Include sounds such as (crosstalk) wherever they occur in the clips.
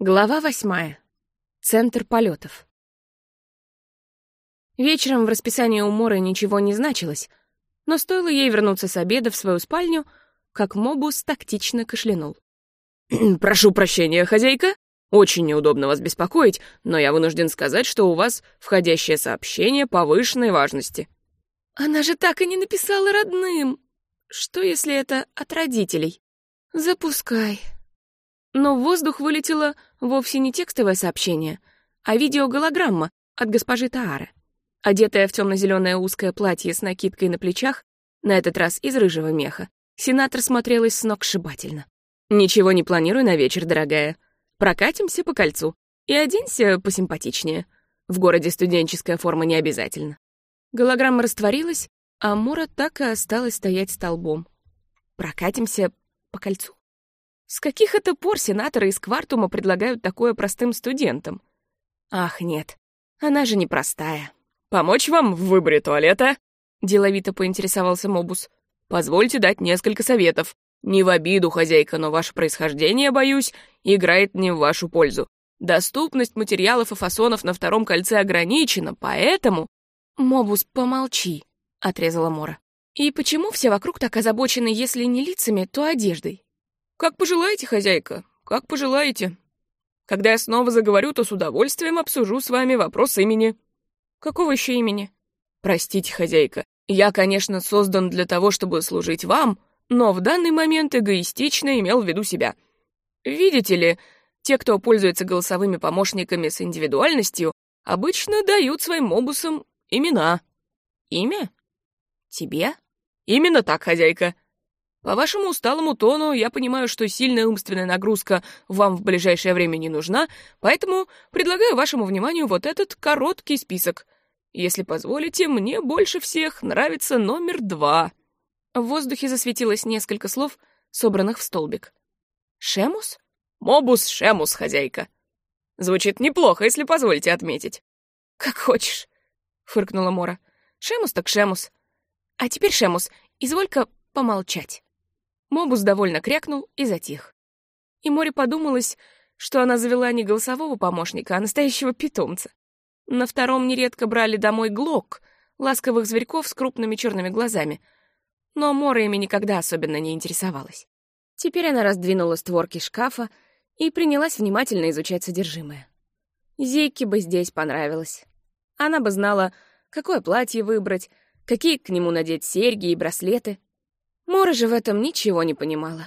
Глава восьмая. Центр полетов. Вечером в расписании у Моры ничего не значилось, но стоило ей вернуться с обеда в свою спальню, как Мобус тактично кашлянул. (clears throat) «Прошу прощения, хозяйка. Очень неудобно вас беспокоить, но я вынужден сказать, что у вас входящее сообщение повышенной важности». «Она же так и не написала родным. Что, если это от родителей? Запускай». Но в воздух вылетело вовсе не текстовое сообщение, а видеоголограмма от госпожи Таары. Одетая в темно-зеленое узкое платье с накидкой на плечах, на этот раз из рыжего меха, сенатор смотрелась с ног сшибательно. «Ничего не планирую на вечер, дорогая. Прокатимся по кольцу и оденься посимпатичнее. В городе студенческая форма не обязательно». Голограмма растворилась, а Мора так и осталась стоять столбом. «Прокатимся по кольцу?» С каких это пор сенаторы из Квартума предлагают такое простым студентам? Ах, нет, она же непростая. «Помочь вам в выборе туалета?» — деловито поинтересовался Мобус. «Позвольте дать несколько советов. Не в обиду, хозяйка, но ваше происхождение, боюсь, играет не в вашу пользу. Доступность материалов и фасонов на втором кольце ограничена, поэтому...» «Мобус, помолчи», — отрезала Мора. «И почему все вокруг так озабочены, если не лицами, то одеждой? «Как пожелаете, хозяйка, как пожелаете. Когда я снова заговорю, то с удовольствием обсужу с вами вопрос имени». «Какого еще имени?» «Простите, хозяйка, я, конечно, создан для того, чтобы служить вам, но в данный момент эгоистично имел в виду себя. Видите ли, те, кто пользуется голосовыми помощниками с индивидуальностью, обычно дают своим мобусам имена». «Имя? Тебе?» «Именно так, хозяйка. По вашему усталому тону я понимаю, что сильная умственная нагрузка вам в ближайшее время не нужна, поэтому предлагаю вашему вниманию вот этот короткий список. Если позволите, мне больше всех нравится номер два». В воздухе засветилось несколько слов, собранных в столбик. «Шемус?» «Мобус Шемус, хозяйка». Звучит неплохо, если позволите отметить. «Как хочешь», — фыркнула Мора. «Шемус так Шемус. А теперь, Шемус, изволь-ка помолчать». Мобус довольно крякнул и затих. И Море подумалось, что она завела не голосового помощника, а настоящего питомца. На втором нередко брали домой глок, ласковых зверьков с крупными черными глазами. Но Мора ими никогда особенно не интересовалась. Теперь она раздвинула створки шкафа и принялась внимательно изучать содержимое. Зейке бы здесь понравилось. Она бы знала, какое платье выбрать, какие к нему надеть серьги и браслеты — Мора же в этом ничего не понимала.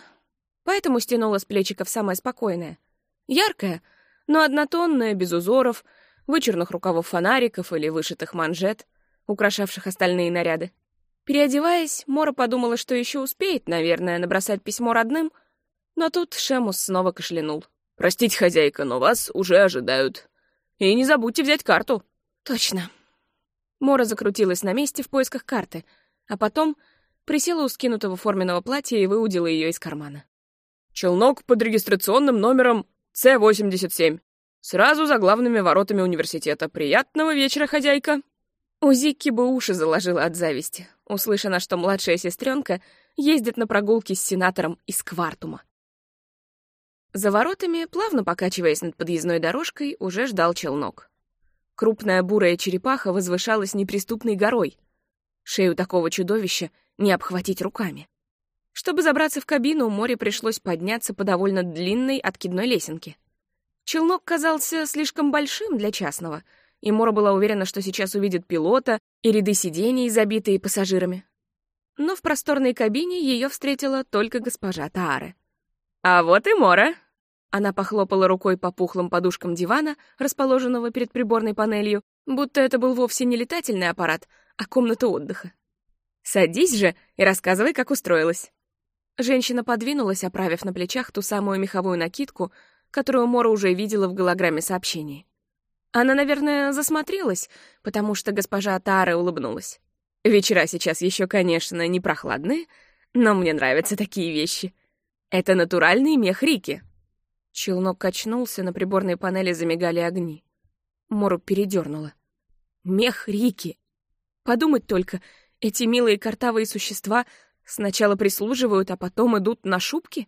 Поэтому стянула с плечиков самое спокойное. Яркое, но однотонное, без узоров, вычурных рукавов фонариков или вышитых манжет, украшавших остальные наряды. Переодеваясь, Мора подумала, что еще успеет, наверное, набросать письмо родным, но тут Шемус снова кашлянул. «Простите, хозяйка, но вас уже ожидают. И не забудьте взять карту». «Точно». Мора закрутилась на месте в поисках карты, а потом присела у скинутого форменного платья и выудила ее из кармана. «Челнок под регистрационным номером С-87. Сразу за главными воротами университета. Приятного вечера, хозяйка!» У Зикки бы уши заложила от зависти, услышана, что младшая сестренка ездит на прогулки с сенатором из Квартума. За воротами, плавно покачиваясь над подъездной дорожкой, уже ждал челнок. Крупная бурая черепаха возвышалась неприступной горой. Шею такого чудовища не обхватить руками. Чтобы забраться в кабину, море пришлось подняться по довольно длинной откидной лесенке. Челнок казался слишком большим для частного, и Мора была уверена, что сейчас увидит пилота и ряды сидений, забитые пассажирами. Но в просторной кабине ее встретила только госпожа Тааре. «А вот и Мора!» Она похлопала рукой по пухлым подушкам дивана, расположенного перед приборной панелью, будто это был вовсе не летательный аппарат, а комната отдыха. Садись же и рассказывай, как устроилась». Женщина подвинулась, оправив на плечах ту самую меховую накидку, которую Мора уже видела в голограмме сообщений. Она, наверное, засмотрелась, потому что госпожа Тара улыбнулась. «Вечера сейчас еще, конечно, не прохладные, но мне нравятся такие вещи. Это натуральный мех Рики». Челнок качнулся, на приборной панели замигали огни. Мору передернула. «Мех Рики! Подумать только, эти милые картавые существа сначала прислуживают, а потом идут на шубки?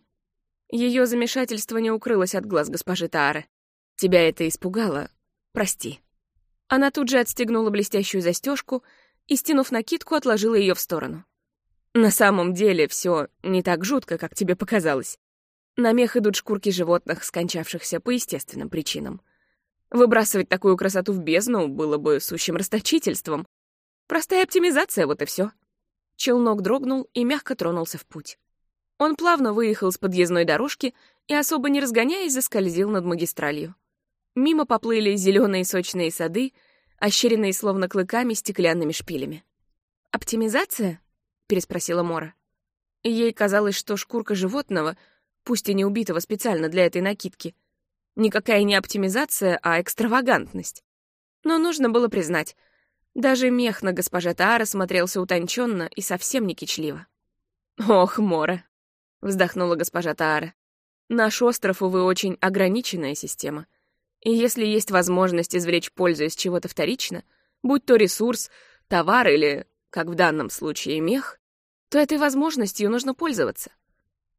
Ее замешательство не укрылось от глаз госпожи Таары. Тебя это испугало. Прости». Она тут же отстегнула блестящую застежку и, стянув накидку, отложила ее в сторону. «На самом деле все не так жутко, как тебе показалось. На мех идут шкурки животных, скончавшихся по естественным причинам. Выбрасывать такую красоту в бездну было бы сущим расточительством. Простая оптимизация, вот и все. Челнок дрогнул и мягко тронулся в путь. Он плавно выехал с подъездной дорожки и, особо не разгоняясь, заскользил над магистралью. Мимо поплыли зеленые сочные сады, ощеренные словно клыками стеклянными шпилями. «Оптимизация?» — переспросила Мора. Ей казалось, что шкурка животного, пусть и не убитого специально для этой накидки, никакая не оптимизация, а экстравагантность. Но нужно было признать, даже мех на госпоже Таара смотрелся утонченно и совсем не кичливо. «Ох, Мора!» — вздохнула госпожа Таара. «Наш остров, увы, очень ограниченная система. И если есть возможность извлечь пользу из чего-то вторично, будь то ресурс, товар или, как в данном случае, мех, то этой возможностью нужно пользоваться.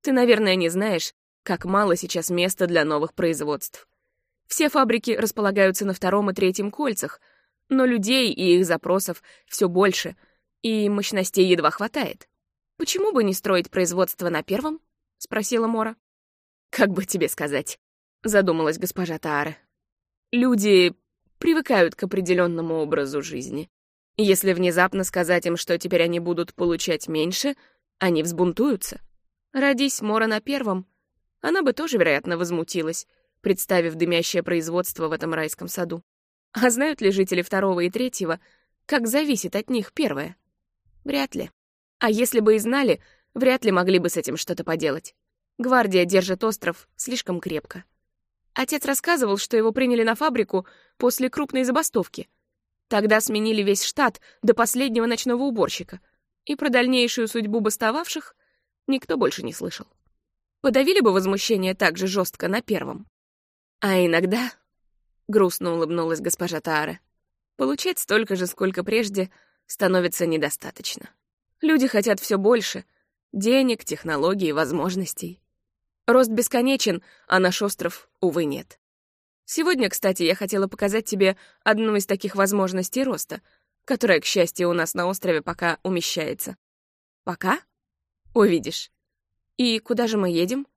Ты, наверное, не знаешь, как мало сейчас места для новых производств. Все фабрики располагаются на втором и третьем кольцах, но людей и их запросов все больше, и мощностей едва хватает. «Почему бы не строить производство на первом?» — спросила Мора. «Как бы тебе сказать?» — задумалась госпожа Таара. Люди привыкают к определенному образу жизни. Если внезапно сказать им, что теперь они будут получать меньше, они взбунтуются. Родись Мора на первом, она бы тоже, вероятно, возмутилась, представив дымящее производство в этом райском саду. А знают ли жители второго и третьего, как зависит от них первое? Вряд ли. А если бы и знали, вряд ли могли бы с этим что-то поделать. Гвардия держит остров слишком крепко. Отец рассказывал, что его приняли на фабрику после крупной забастовки. Тогда сменили весь штат до последнего ночного уборщика, и про дальнейшую судьбу бастовавших никто больше не слышал. Подавили бы возмущение так же жестко на первом. А иногда, — грустно улыбнулась госпожа Таара, — получать столько же, сколько прежде, становится недостаточно. Люди хотят все больше — денег, технологий, возможностей. Рост бесконечен, а наш остров, увы, нет. Сегодня, кстати, я хотела показать тебе одну из таких возможностей роста, которая, к счастью, у нас на острове пока умещается. Пока? Увидишь. И куда же мы едем?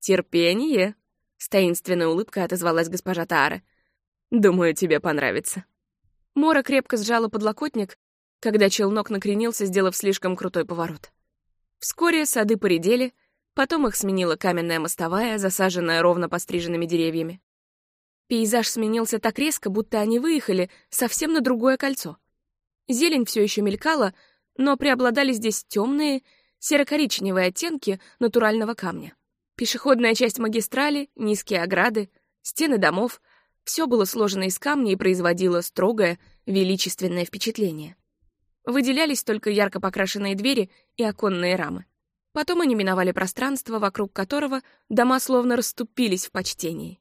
Терпение. С таинственной улыбкой отозвалась госпожа Таара. Думаю, тебе понравится. Мора крепко сжала подлокотник, когда челнок накренился, сделав слишком крутой поворот. Вскоре сады поредели — Потом их сменила каменная мостовая, засаженная ровно постриженными деревьями. Пейзаж сменился так резко, будто они выехали совсем на другое кольцо. Зелень все еще мелькала, но преобладали здесь темные, серо-коричневые оттенки натурального камня. Пешеходная часть магистрали, низкие ограды, стены домов — все было сложено из камня и производило строгое, величественное впечатление. Выделялись только ярко покрашенные двери и оконные рамы. Потом они миновали пространство, вокруг которого дома словно расступились в почтении.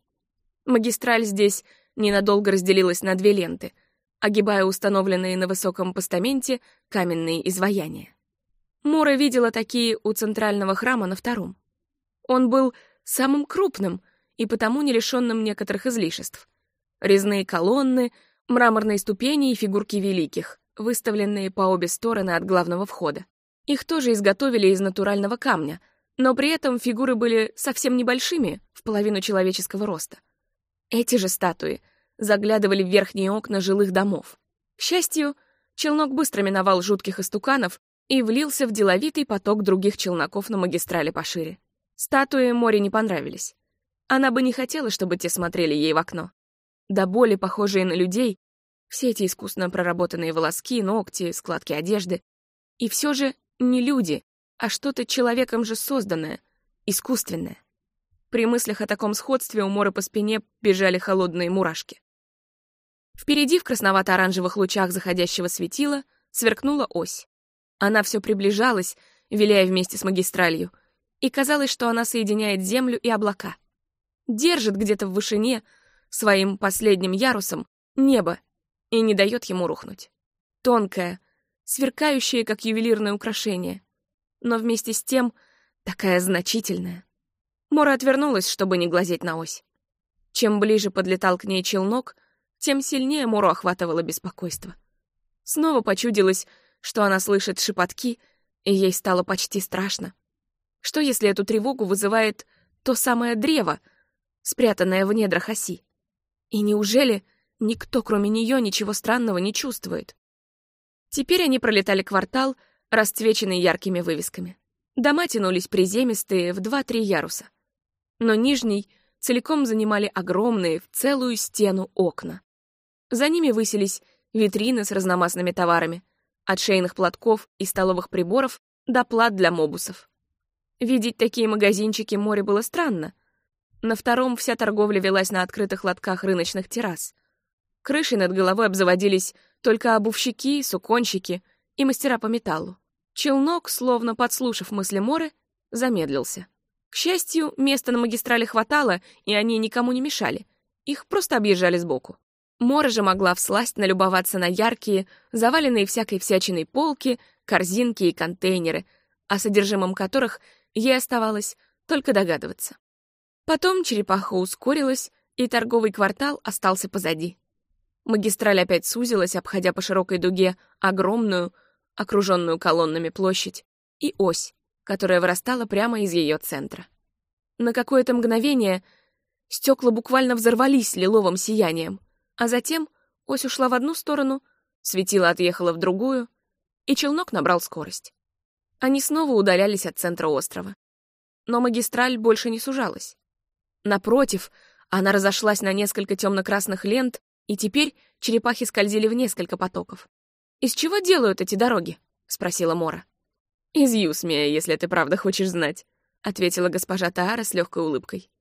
Магистраль здесь ненадолго разделилась на две ленты, огибая установленные на высоком постаменте каменные изваяния. Мора видела такие у центрального храма на втором. Он был самым крупным и потому не лишенным некоторых излишеств. Резные колонны, мраморные ступени и фигурки великих, выставленные по обе стороны от главного входа. Их тоже изготовили из натурального камня, но при этом фигуры были совсем небольшими, в половину человеческого роста. Эти же статуи заглядывали в верхние окна жилых домов. К счастью, челнок быстро миновал жутких истуканов и влился в деловитый поток других челноков на магистрали пошире. Статуи море не понравились. Она бы не хотела, чтобы те смотрели ей в окно. До боли похожие на людей, все эти искусно проработанные волоски, ногти, складки одежды. И все же не люди, а что-то человеком же созданное, искусственное. При мыслях о таком сходстве у Моры по спине бежали холодные мурашки. Впереди, в красновато-оранжевых лучах заходящего светила, сверкнула ось. Она все приближалась, виляя вместе с магистралью, и казалось, что она соединяет землю и облака. Держит где-то в вышине, своим последним ярусом, небо и не дает ему рухнуть. Тонкая, сверкающая, как ювелирное украшение, но вместе с тем такая значительная. Мора отвернулась, чтобы не глазеть на ось. Чем ближе подлетал к ней челнок, тем сильнее Муру охватывало беспокойство. Снова почудилось, что она слышит шепотки, и ей стало почти страшно. Что если эту тревогу вызывает то самое древо, спрятанное в недрах оси? И неужели никто, кроме нее, ничего странного не чувствует? Теперь они пролетали квартал, расцвеченный яркими вывесками. Дома тянулись приземистые в два-три яруса. Но нижний целиком занимали огромные в целую стену окна. За ними высились витрины с разномастными товарами, от шейных платков и столовых приборов до плат для мобусов. Видеть такие магазинчики море было странно. На втором вся торговля велась на открытых лотках рыночных террас. Крыши над головой обзаводились только обувщики, суконщики и мастера по металлу. Челнок, словно подслушав мысли Моры, замедлился. К счастью, места на магистрали хватало, и они никому не мешали. Их просто объезжали сбоку. Мора же могла всласть налюбоваться на яркие, заваленные всякой всячиной полки, корзинки и контейнеры, о содержимом которых ей оставалось только догадываться. Потом черепаха ускорилась, и торговый квартал остался позади. Магистраль опять сузилась, обходя по широкой дуге огромную, окруженную колоннами площадь, и ось, которая вырастала прямо из ее центра. На какое-то мгновение стекла буквально взорвались лиловым сиянием, а затем ось ушла в одну сторону, светило отъехало в другую, и челнок набрал скорость. Они снова удалялись от центра острова. Но магистраль больше не сужалась. Напротив, она разошлась на несколько темно-красных лент, и теперь черепахи скользили в несколько потоков. «Из чего делают эти дороги?» — спросила Мора. «Из Юсмия, если ты правда хочешь знать», — ответила госпожа Таара с легкой улыбкой.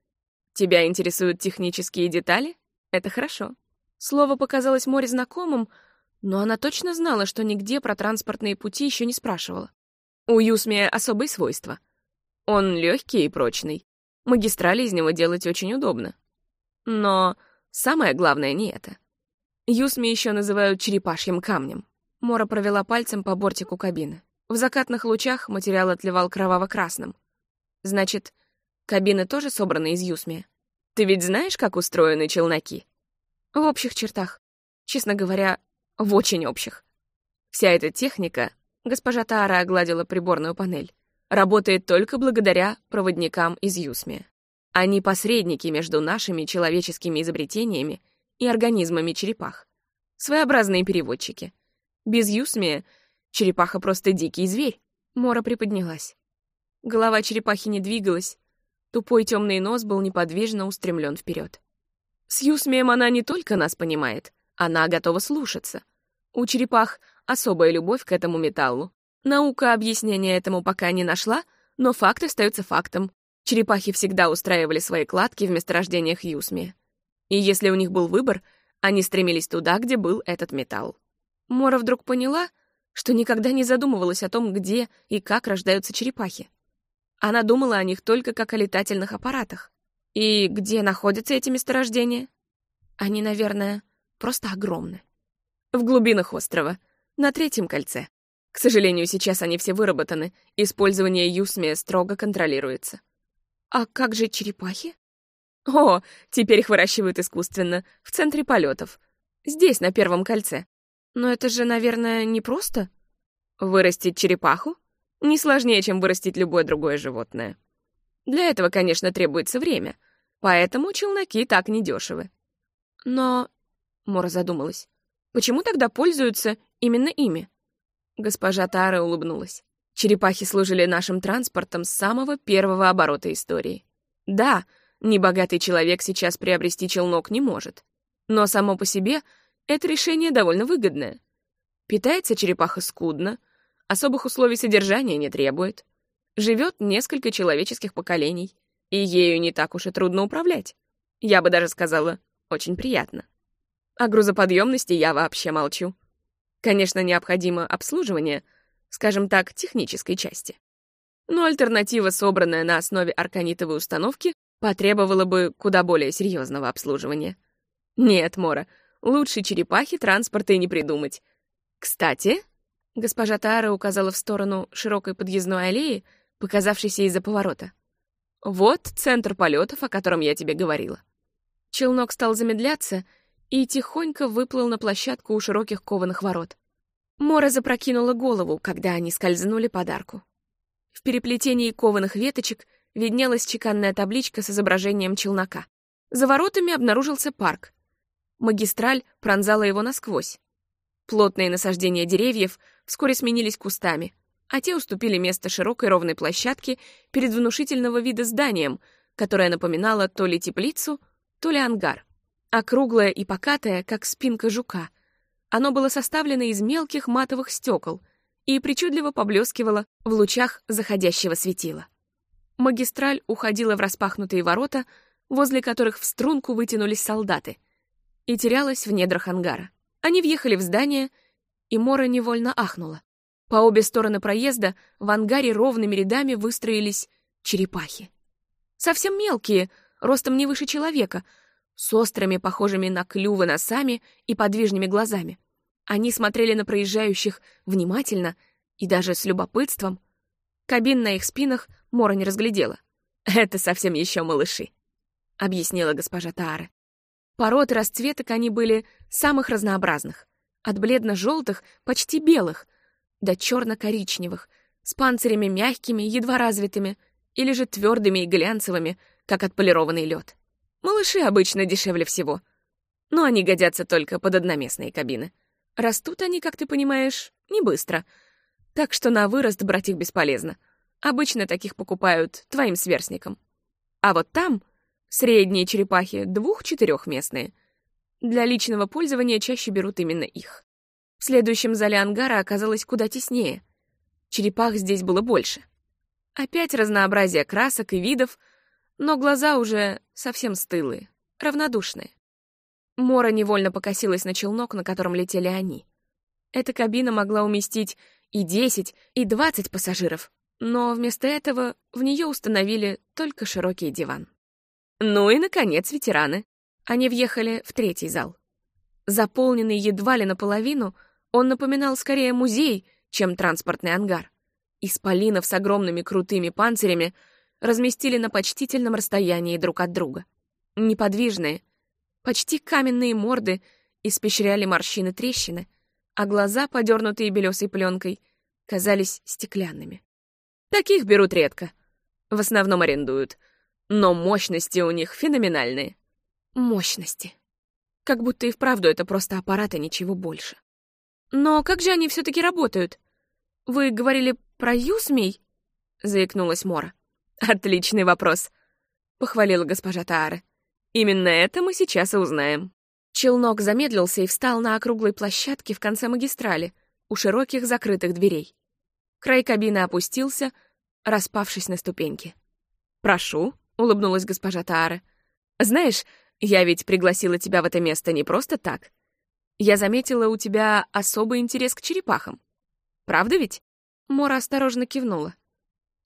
«Тебя интересуют технические детали? Это хорошо». Слово показалось Море знакомым, но она точно знала, что нигде про транспортные пути еще не спрашивала. У Юсмия особые свойства. Он легкий и прочный. Магистрали из него делать очень удобно. Но самое главное не это. Юсми еще называют черепашьим камнем. Мора провела пальцем по бортику кабины. В закатных лучах материал отливал кроваво-красным. Значит, кабины тоже собраны из юсмия. Ты ведь знаешь, как устроены челноки? В общих чертах. Честно говоря, в очень общих. Вся эта техника, госпожа Таара огладила приборную панель, работает только благодаря проводникам из юсмия. Они посредники между нашими человеческими изобретениями и организмами черепах. Своеобразные переводчики — без Юсмия черепаха просто дикий зверь. Мора приподнялась. Голова черепахи не двигалась, тупой темный нос был неподвижно устремлен вперед. С Юсмием она не только нас понимает, она готова слушаться. У черепах особая любовь к этому металлу. Наука объяснения этому пока не нашла, но факт остается фактом. Черепахи всегда устраивали свои кладки в месторождениях Юсмия. И если у них был выбор, они стремились туда, где был этот металл. Мора вдруг поняла, что никогда не задумывалась о том, где и как рождаются черепахи. Она думала о них только как о летательных аппаратах. И где находятся эти месторождения? Они, наверное, просто огромны. В глубинах острова, на третьем кольце. К сожалению, сейчас они все выработаны, использование юсмия строго контролируется. А как же черепахи? О, теперь их выращивают искусственно, в центре полетов. Здесь, на первом кольце. Но это же, наверное, не просто. Вырастить черепаху? Не сложнее, чем вырастить любое другое животное. Для этого, конечно, требуется время, поэтому челноки так недешевы. Но... Мора задумалась. Почему тогда пользуются именно ими? Госпожа Тара улыбнулась. Черепахи служили нашим транспортом с самого первого оборота истории. Да, небогатый человек сейчас приобрести челнок не может. Но само по себе это решение довольно выгодное. Питается черепаха скудно, особых условий содержания не требует. Живет несколько человеческих поколений, и ею не так уж и трудно управлять. Я бы даже сказала, очень приятно. О грузоподъемности я вообще молчу. Конечно, необходимо обслуживание, скажем так, технической части. Но альтернатива, собранная на основе арканитовой установки, потребовала бы куда более серьезного обслуживания. Нет, Мора, Лучше черепахи транспорта и не придумать. Кстати, госпожа Тара указала в сторону широкой подъездной аллеи, показавшейся из-за поворота. Вот центр полетов, о котором я тебе говорила. Челнок стал замедляться и тихонько выплыл на площадку у широких кованых ворот. Мора запрокинула голову, когда они скользнули под арку. В переплетении кованых веточек виднелась чеканная табличка с изображением челнока. За воротами обнаружился парк. Магистраль пронзала его насквозь. Плотные насаждения деревьев вскоре сменились кустами, а те уступили место широкой ровной площадке перед внушительного вида зданием, которое напоминало то ли теплицу, то ли ангар. Округлое и покатое, как спинка жука. Оно было составлено из мелких матовых стекол и причудливо поблескивало в лучах заходящего светила. Магистраль уходила в распахнутые ворота, возле которых в струнку вытянулись солдаты, и терялась в недрах ангара. Они въехали в здание, и Мора невольно ахнула. По обе стороны проезда в ангаре ровными рядами выстроились черепахи. Совсем мелкие, ростом не выше человека, с острыми, похожими на клювы носами и подвижными глазами. Они смотрели на проезжающих внимательно и даже с любопытством. Кабин на их спинах Мора не разглядела. «Это совсем еще малыши», — объяснила госпожа Таары. Пород и расцветок они были самых разнообразных. От бледно-желтых, почти белых, до черно-коричневых, с панцирями мягкими, едва развитыми, или же твердыми и глянцевыми, как отполированный лед. Малыши обычно дешевле всего, но они годятся только под одноместные кабины. Растут они, как ты понимаешь, не быстро, так что на вырост брать их бесполезно. Обычно таких покупают твоим сверстникам. А вот там средние черепахи двух-четырехместные. Для личного пользования чаще берут именно их. В следующем зале ангара оказалось куда теснее. Черепах здесь было больше. Опять разнообразие красок и видов, но глаза уже совсем стылые, равнодушные. Мора невольно покосилась на челнок, на котором летели они. Эта кабина могла уместить и 10, и 20 пассажиров, но вместо этого в нее установили только широкий диван. Ну и, наконец, ветераны. Они въехали в третий зал. Заполненный едва ли наполовину, он напоминал скорее музей, чем транспортный ангар. Исполинов с огромными крутыми панцирями разместили на почтительном расстоянии друг от друга. Неподвижные, почти каменные морды испещряли морщины трещины, а глаза, подернутые белесой пленкой, казались стеклянными. Таких берут редко. В основном арендуют. Но мощности у них феноменальные. Мощности. Как будто и вправду это просто аппарат и ничего больше. Но как же они все таки работают? Вы говорили про Юсмей? Заикнулась Мора. Отличный вопрос, похвалила госпожа Таары. Именно это мы сейчас и узнаем. Челнок замедлился и встал на округлой площадке в конце магистрали, у широких закрытых дверей. Край кабины опустился, распавшись на ступеньки. «Прошу», — улыбнулась госпожа Таара. «Знаешь, я ведь пригласила тебя в это место не просто так. Я заметила у тебя особый интерес к черепахам. Правда ведь?» Мора осторожно кивнула.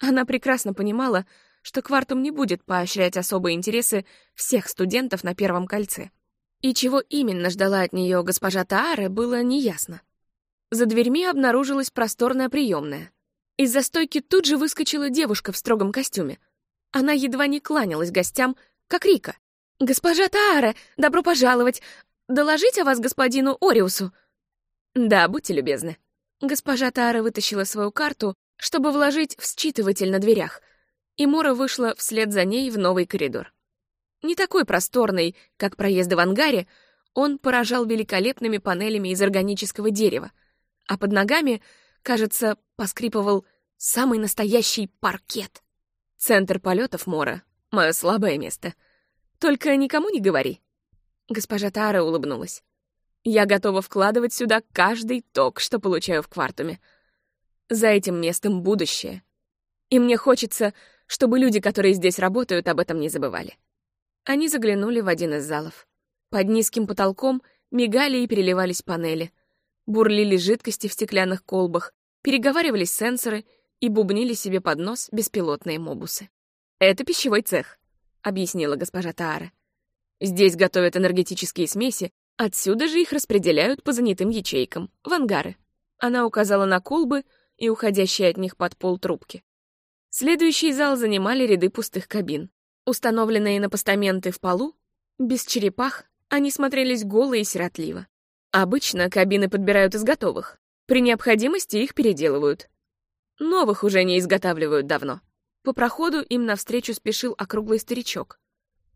Она прекрасно понимала, что Квартум не будет поощрять особые интересы всех студентов на Первом кольце. И чего именно ждала от нее госпожа Таары, было неясно. За дверьми обнаружилась просторная приемная. Из-за стойки тут же выскочила девушка в строгом костюме. Она едва не кланялась гостям, как Рика. «Госпожа Таара, добро пожаловать! Доложить о вас господину Ориусу?» «Да, будьте любезны». Госпожа Таара вытащила свою карту, чтобы вложить в считыватель на дверях, и Мора вышла вслед за ней в новый коридор. Не такой просторный, как проезды в ангаре, он поражал великолепными панелями из органического дерева, а под ногами, кажется, поскрипывал самый настоящий паркет. Центр полетов Мора — мое слабое место. Только никому не говори. Госпожа Тара улыбнулась. Я готова вкладывать сюда каждый ток, что получаю в квартуме. За этим местом будущее. И мне хочется, чтобы люди, которые здесь работают, об этом не забывали. Они заглянули в один из залов. Под низким потолком мигали и переливались панели. Бурлили жидкости в стеклянных колбах, переговаривались сенсоры — и бубнили себе под нос беспилотные мобусы. «Это пищевой цех», — объяснила госпожа Таара. «Здесь готовят энергетические смеси, отсюда же их распределяют по занятым ячейкам, в ангары». Она указала на колбы и уходящие от них под пол трубки. Следующий зал занимали ряды пустых кабин. Установленные на постаменты в полу, Без черепах они смотрелись голые и сиротливо. Обычно кабины подбирают из готовых. При необходимости их переделывают. Новых уже не изготавливают давно. По проходу им навстречу спешил округлый старичок.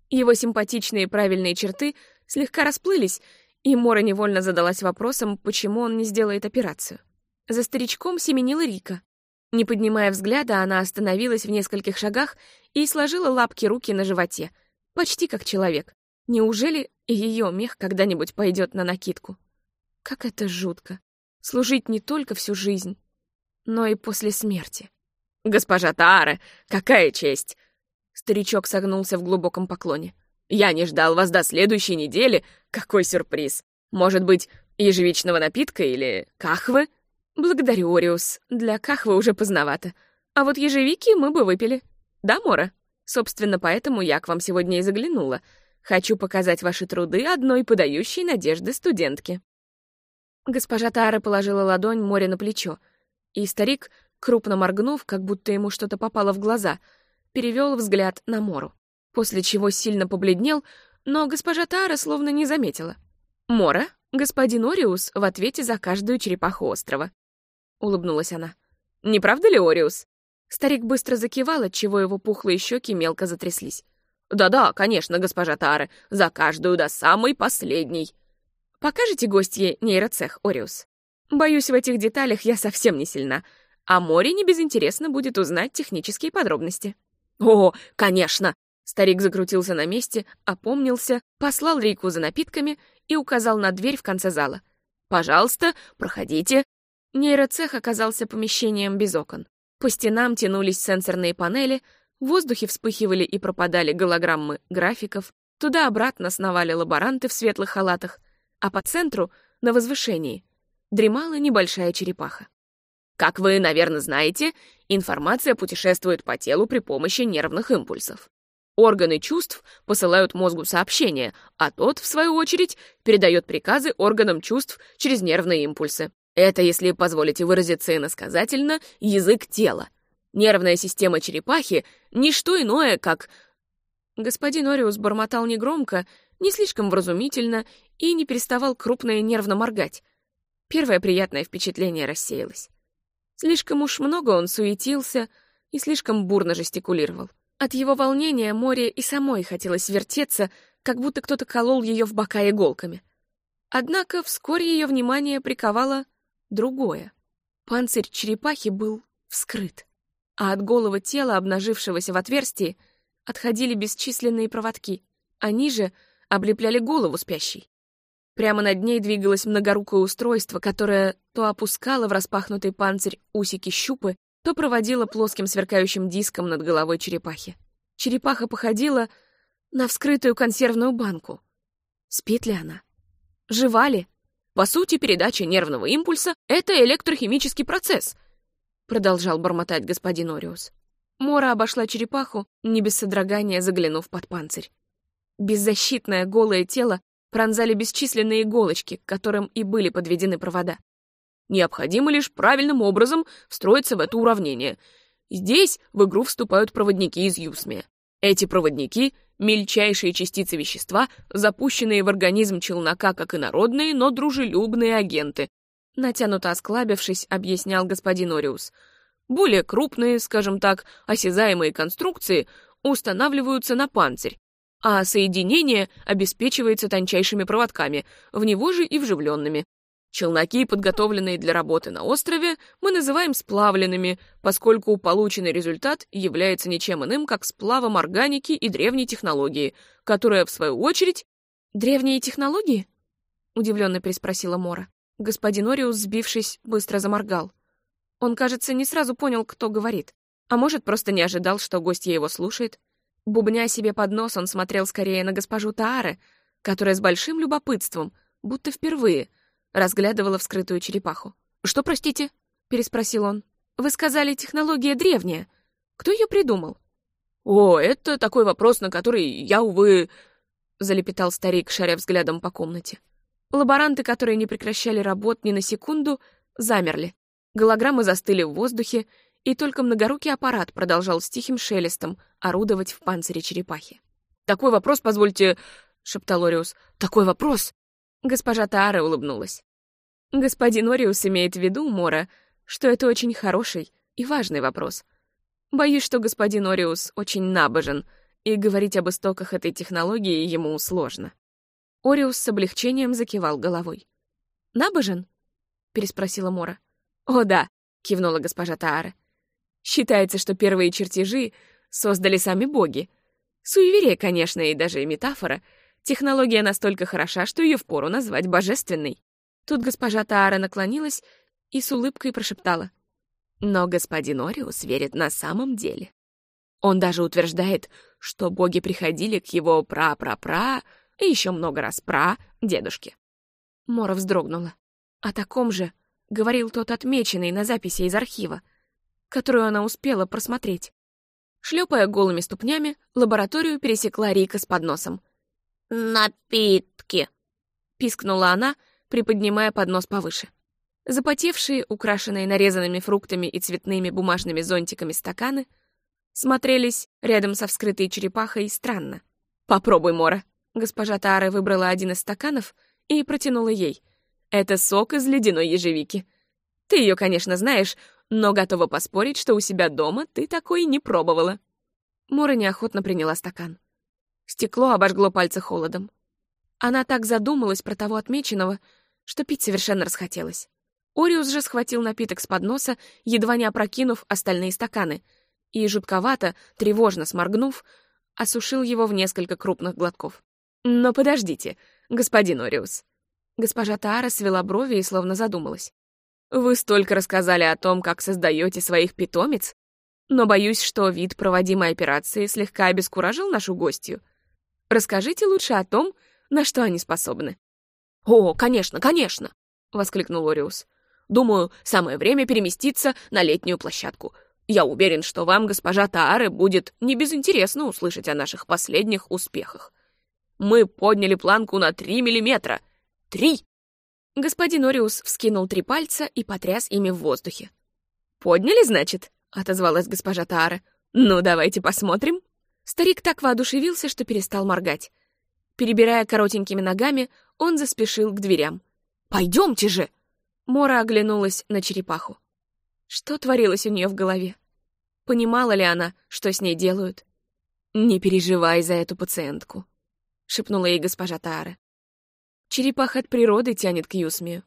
Его симпатичные правильные черты слегка расплылись, и Мора невольно задалась вопросом, почему он не сделает операцию. За старичком семенила Рика. Не поднимая взгляда, она остановилась в нескольких шагах и сложила лапки руки на животе, почти как человек. Неужели ее мех когда-нибудь пойдет на накидку? Как это жутко. Служить не только всю жизнь, но и после смерти. «Госпожа Таара, какая честь!» Старичок согнулся в глубоком поклоне. «Я не ждал вас до следующей недели. Какой сюрприз! Может быть, ежевичного напитка или кахвы?» «Благодарю, Ориус. Для кахвы уже поздновато. А вот ежевики мы бы выпили. Да, Мора? Собственно, поэтому я к вам сегодня и заглянула. Хочу показать ваши труды одной подающей надежды студентке». Госпожа Тара положила ладонь море на плечо, и старик, крупно моргнув, как будто ему что-то попало в глаза, перевел взгляд на Мору, после чего сильно побледнел, но госпожа Тара словно не заметила. «Мора, господин Ориус в ответе за каждую черепаху острова», — улыбнулась она. «Не правда ли, Ориус?» Старик быстро закивал, отчего его пухлые щеки мелко затряслись. «Да-да, конечно, госпожа Тара, за каждую до самой последней», Покажите гостье нейроцех, Ориус? Боюсь, в этих деталях я совсем не сильна, а море не безинтересно будет узнать технические подробности. О, конечно! Старик закрутился на месте, опомнился, послал Рику за напитками и указал на дверь в конце зала. «Пожалуйста, проходите». Нейроцех оказался помещением без окон. По стенам тянулись сенсорные панели, в воздухе вспыхивали и пропадали голограммы графиков, туда-обратно сновали лаборанты в светлых халатах — а по центру, на возвышении, дремала небольшая черепаха. Как вы, наверное, знаете, информация путешествует по телу при помощи нервных импульсов. Органы чувств посылают мозгу сообщения, а тот, в свою очередь, передает приказы органам чувств через нервные импульсы. Это, если позволите выразиться иносказательно, язык тела. Нервная система черепахи — ничто иное, как... Господин Ориус бормотал негромко, не слишком вразумительно и не переставал крупно и нервно моргать. Первое приятное впечатление рассеялось. Слишком уж много он суетился и слишком бурно жестикулировал. От его волнения море и самой хотелось вертеться, как будто кто-то колол ее в бока иголками. Однако вскоре ее внимание приковало другое. Панцирь черепахи был вскрыт, а от голого тела, обнажившегося в отверстии, отходили бесчисленные проводки. Они же облепляли голову спящей. Прямо над ней двигалось многорукое устройство, которое то опускало в распахнутый панцирь усики щупы, то проводило плоским сверкающим диском над головой черепахи. Черепаха походила на вскрытую консервную банку. Спит ли она? Жива ли? По сути, передача нервного импульса — это электрохимический процесс, продолжал бормотать господин Ориус. Мора обошла черепаху, не без содрогания заглянув под панцирь. Беззащитное голое тело пронзали бесчисленные иголочки, к которым и были подведены провода. Необходимо лишь правильным образом встроиться в это уравнение. Здесь в игру вступают проводники из Юсмия. Эти проводники — мельчайшие частицы вещества, запущенные в организм челнока как инородные, но дружелюбные агенты. Натянуто осклабившись, объяснял господин Ориус. Более крупные, скажем так, осязаемые конструкции устанавливаются на панцирь, а соединение обеспечивается тончайшими проводками, в него же и вживленными. Челноки, подготовленные для работы на острове, мы называем сплавленными, поскольку полученный результат является ничем иным, как сплавом органики и древней технологии, которая, в свою очередь... «Древние технологии?» — удивленно переспросила Мора. Господин Ориус, сбившись, быстро заморгал. Он, кажется, не сразу понял, кто говорит. А может, просто не ожидал, что гостья его слушает. Бубня себе под нос, он смотрел скорее на госпожу Тааре, которая с большим любопытством, будто впервые, разглядывала вскрытую черепаху. «Что, простите?» — переспросил он. «Вы сказали, технология древняя. Кто ее придумал?» «О, это такой вопрос, на который я, увы...» — залепетал старик, шаря взглядом по комнате. Лаборанты, которые не прекращали работ ни на секунду, замерли. Голограммы застыли в воздухе, и только многорукий аппарат продолжал с тихим шелестом орудовать в панцире черепахи. «Такой вопрос, позвольте, — шептал Ориус. «Такой вопрос!» Госпожа Таара улыбнулась. «Господин Ориус имеет в виду, Мора, что это очень хороший и важный вопрос. Боюсь, что господин Ориус очень набожен, и говорить об истоках этой технологии ему сложно». Ориус с облегчением закивал головой. «Набожен?» — переспросила Мора. «О, да», — кивнула госпожа Таара. «Считается, что первые чертежи создали сами боги. Суеверие, конечно, и даже метафора. Технология настолько хороша, что ее впору назвать божественной». Тут госпожа Таара наклонилась и с улыбкой прошептала. «Но господин Ориус верит на самом деле. Он даже утверждает, что боги приходили к его пра-пра-пра и еще много раз пра дедушке». Мора вздрогнула. О таком же говорил тот отмеченный на записи из архива, которую она успела просмотреть. Шлепая голыми ступнями, лабораторию пересекла Рика с подносом. «Напитки!» — пискнула она, приподнимая поднос повыше. Запотевшие, украшенные нарезанными фруктами и цветными бумажными зонтиками стаканы смотрелись рядом со вскрытой черепахой странно. «Попробуй, Мора!» Госпожа Таара выбрала один из стаканов и протянула ей — это сок из ледяной ежевики. Ты ее, конечно, знаешь, но готова поспорить, что у себя дома ты такой не пробовала». Мора неохотно приняла стакан. Стекло обожгло пальцы холодом. Она так задумалась про того отмеченного, что пить совершенно расхотелось. Ориус же схватил напиток с подноса, едва не опрокинув остальные стаканы, и, жутковато, тревожно сморгнув, осушил его в несколько крупных глотков. «Но подождите, господин Ориус», Госпожа Таара свела брови и словно задумалась. «Вы столько рассказали о том, как создаете своих питомец, но боюсь, что вид проводимой операции слегка обескуражил нашу гостью. Расскажите лучше о том, на что они способны». «О, конечно, конечно!» — воскликнул Ориус. «Думаю, самое время переместиться на летнюю площадку. Я уверен, что вам, госпожа Таары, будет небезынтересно услышать о наших последних успехах. Мы подняли планку на три миллиметра — Три!» Господин Ориус вскинул три пальца и потряс ими в воздухе. «Подняли, значит?» — отозвалась госпожа Таара. «Ну, давайте посмотрим». Старик так воодушевился, что перестал моргать. Перебирая коротенькими ногами, он заспешил к дверям. «Пойдемте же!» Мора оглянулась на черепаху. Что творилось у нее в голове? Понимала ли она, что с ней делают? «Не переживай за эту пациентку», — шепнула ей госпожа Таара. Черепах от природы тянет к Юсмию.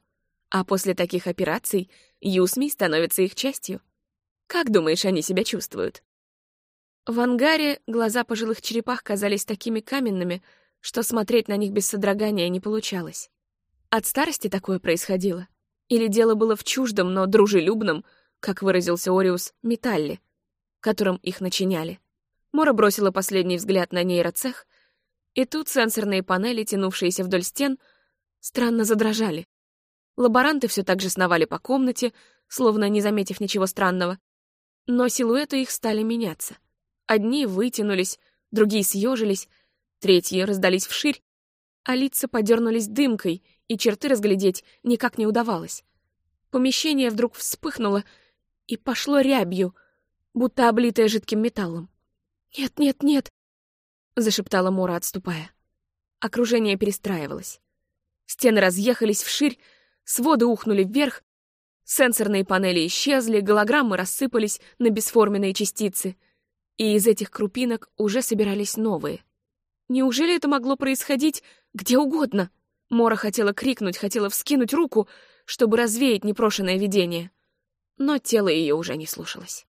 А после таких операций Юсмий становится их частью. Как думаешь, они себя чувствуют? В ангаре глаза пожилых черепах казались такими каменными, что смотреть на них без содрогания не получалось. От старости такое происходило? Или дело было в чуждом, но дружелюбном, как выразился Ориус, металле, которым их начиняли? Мора бросила последний взгляд на нейроцех, и тут сенсорные панели, тянувшиеся вдоль стен, — странно задрожали. Лаборанты все так же сновали по комнате, словно не заметив ничего странного. Но силуэты их стали меняться. Одни вытянулись, другие съежились, третьи раздались вширь, а лица подернулись дымкой, и черты разглядеть никак не удавалось. Помещение вдруг вспыхнуло и пошло рябью, будто облитое жидким металлом. «Нет, нет, нет!» — зашептала Мора, отступая. Окружение перестраивалось. Стены разъехались вширь, своды ухнули вверх, сенсорные панели исчезли, голограммы рассыпались на бесформенные частицы, и из этих крупинок уже собирались новые. Неужели это могло происходить где угодно? Мора хотела крикнуть, хотела вскинуть руку, чтобы развеять непрошенное видение, но тело ее уже не слушалось.